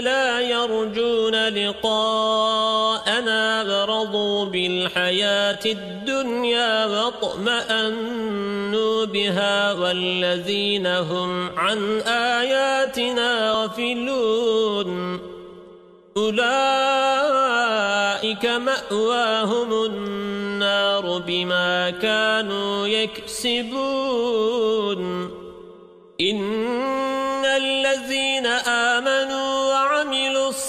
لا يرجون لقاءنا برضوا بالحياة الدنيا واطمأنوا بها والذين هم عن آياتنا غفلون أولئك مأواهم النار بما كانوا يكسبون إن الذين آمنوا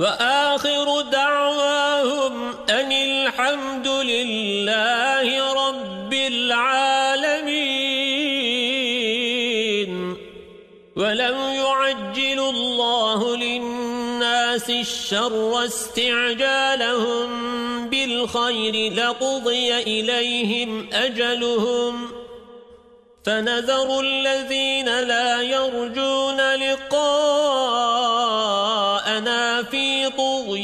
وآخر دعواهم أن الحمد لله رب العالمين. ولو يعجل الله للناس الشر استعجالهم بالخير لقضي إليهم أجلهم. فنذر الذين لا يرجون لقاءنا في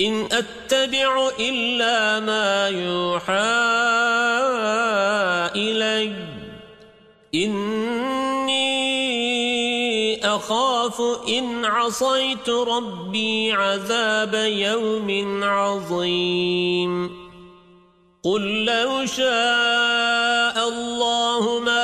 إن أتبع إلا ما يوحى إلي. إني أخاف إن عصيت ربي عذاب يوم عظيم. قل لو شاء الله ما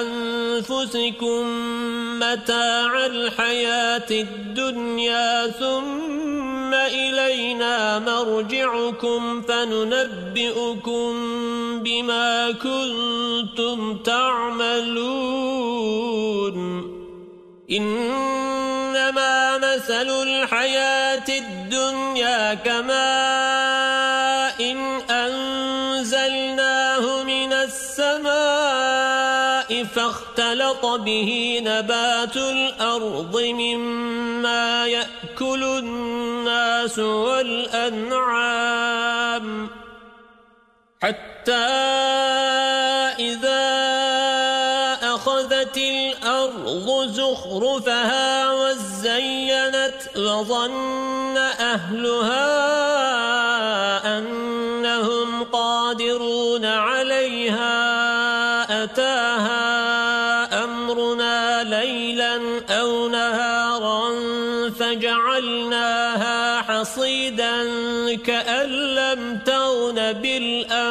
أنفسكم متاع الحياة الدنيا ثم إلينا مرجعكم فننبئكم بما كنتم تعملون. إنما مثل الحياة الدنيا كما الأرض مما يأكل الناس والأنعام حتى إذا أخذت الأرض زخرفها وزينت وظن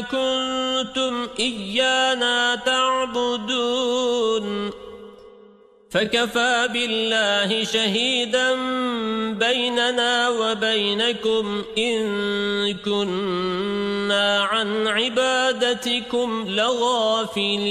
كنتم إيانا تعبدون. فكفى بالله شهيدا بيننا وبينكم إن كنا عن عبادتكم لغافلين.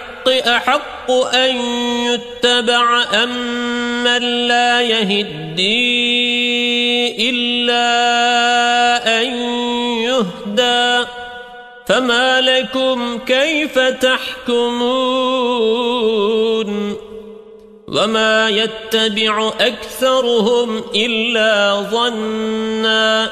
أحق أن يتبع أم من لا يهدي إلا أن يهدى فما لكم كيف تحكمون وما يتبع أكثرهم إلا ظنّا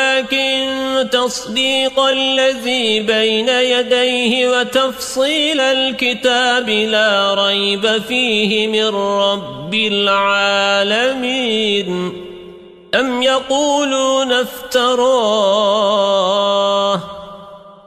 تصديق الذي بين يديه وتفصيل الكتاب لا ريب فيه من رب العالمين. أم يقولون افتراه؟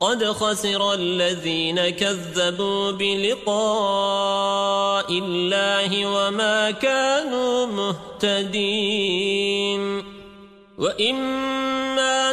قد خسر الذين كذبوا بلقاء الله وما كانوا مهتدين. وإما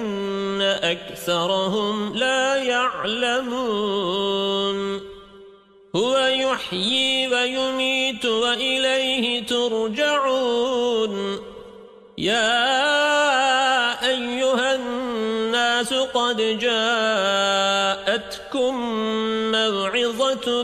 أكثرهم لا يعلمون. هو يحيي ويميت وإليه ترجعون. يا أيها الناس قد جاءتكم موعظة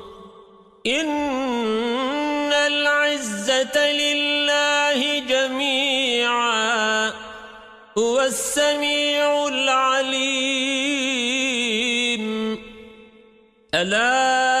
إن العزة لله جميعا هو السميع العليم. ألا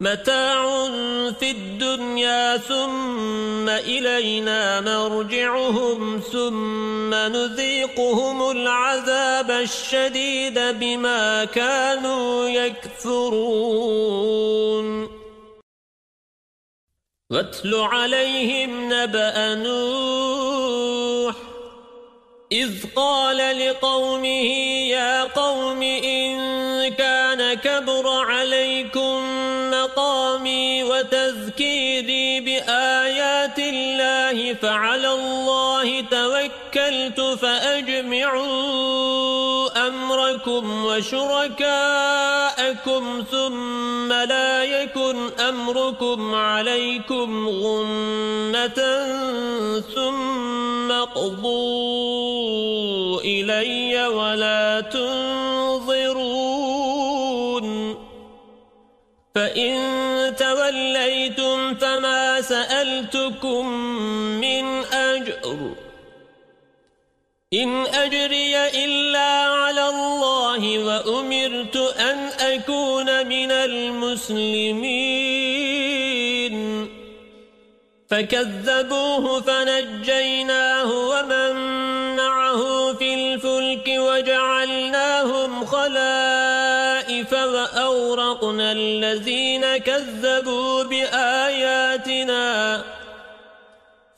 متاع في الدنيا ثم إلينا مرجعهم ثم نذيقهم العذاب الشديد بما كانوا يكفرون. واتل عليهم نبأ نوح إذ قال لقومه يا قوم إن كان كبر فعلى الله توكلت فأجمعوا أمركم وشركاءكم ثم لا يكن أمركم عليكم غمة ثم قضوا إلي ولا تنظرون فإن سألتكم من أجر. إن أجري إلا على الله وأمرت أن أكون من المسلمين. فكذبوه فنجيناه ومن معه في الفلك وجعلناهم خلائف وأورقنا الذين كذبوا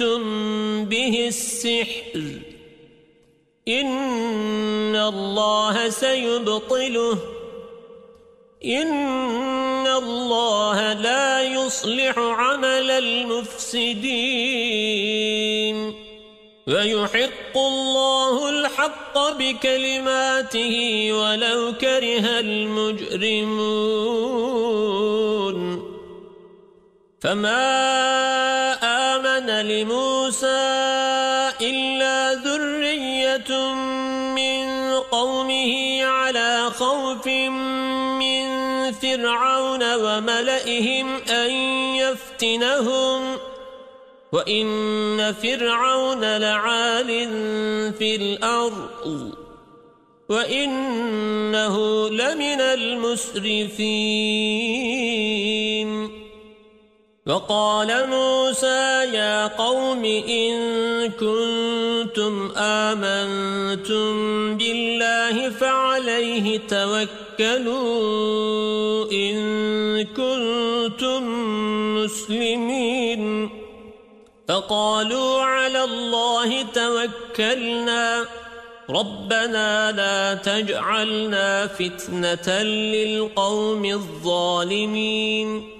جئتم به السحر إن الله سيبطله إن الله لا يصلح عمل المفسدين ويحق الله الحق بكلماته ولو كره المجرمون فما لموسى إلا ذرية من قومه على خوف من فرعون وملئهم أن يفتنهم وإن فرعون لعال في الأرض وإنه لمن المسرفين وقال موسى يا قوم إن كنتم آمنتم بالله فعليه توكلوا إن كنتم مسلمين. فقالوا على الله توكلنا. ربنا لا تجعلنا فتنة للقوم الظالمين.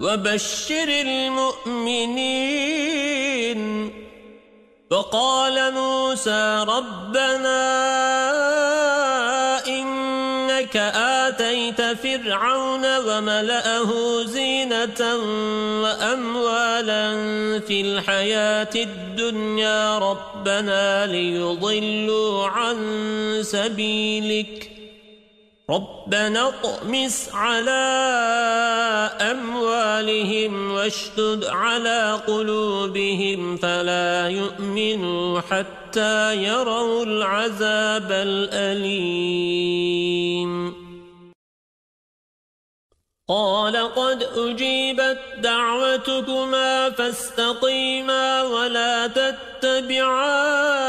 وبشر المؤمنين. وقال موسى ربنا إنك آتيت فرعون وملأه زينة وأموالا في الحياة الدنيا. ربنا ليضلوا عن سبيلك. ربنا اطمس على أموالهم واشتد على قلوبهم فلا يؤمنوا حتى يروا العذاب الأليم. قال قد أجيبت دعوتكما فاستقيما ولا تتبعان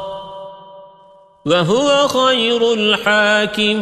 وهو خير الحاكمين.